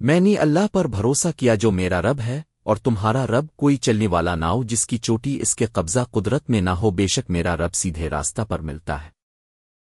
میں نے اللہ پر بھروسہ کیا جو میرا رب ہے اور تمہارا رب کوئی چلنے والا نہ ہو جس کی چوٹی اس کے قبضہ قدرت میں نہ ہو، بے شک میرا رب سیدھے راستہ پر ملتا ہے۔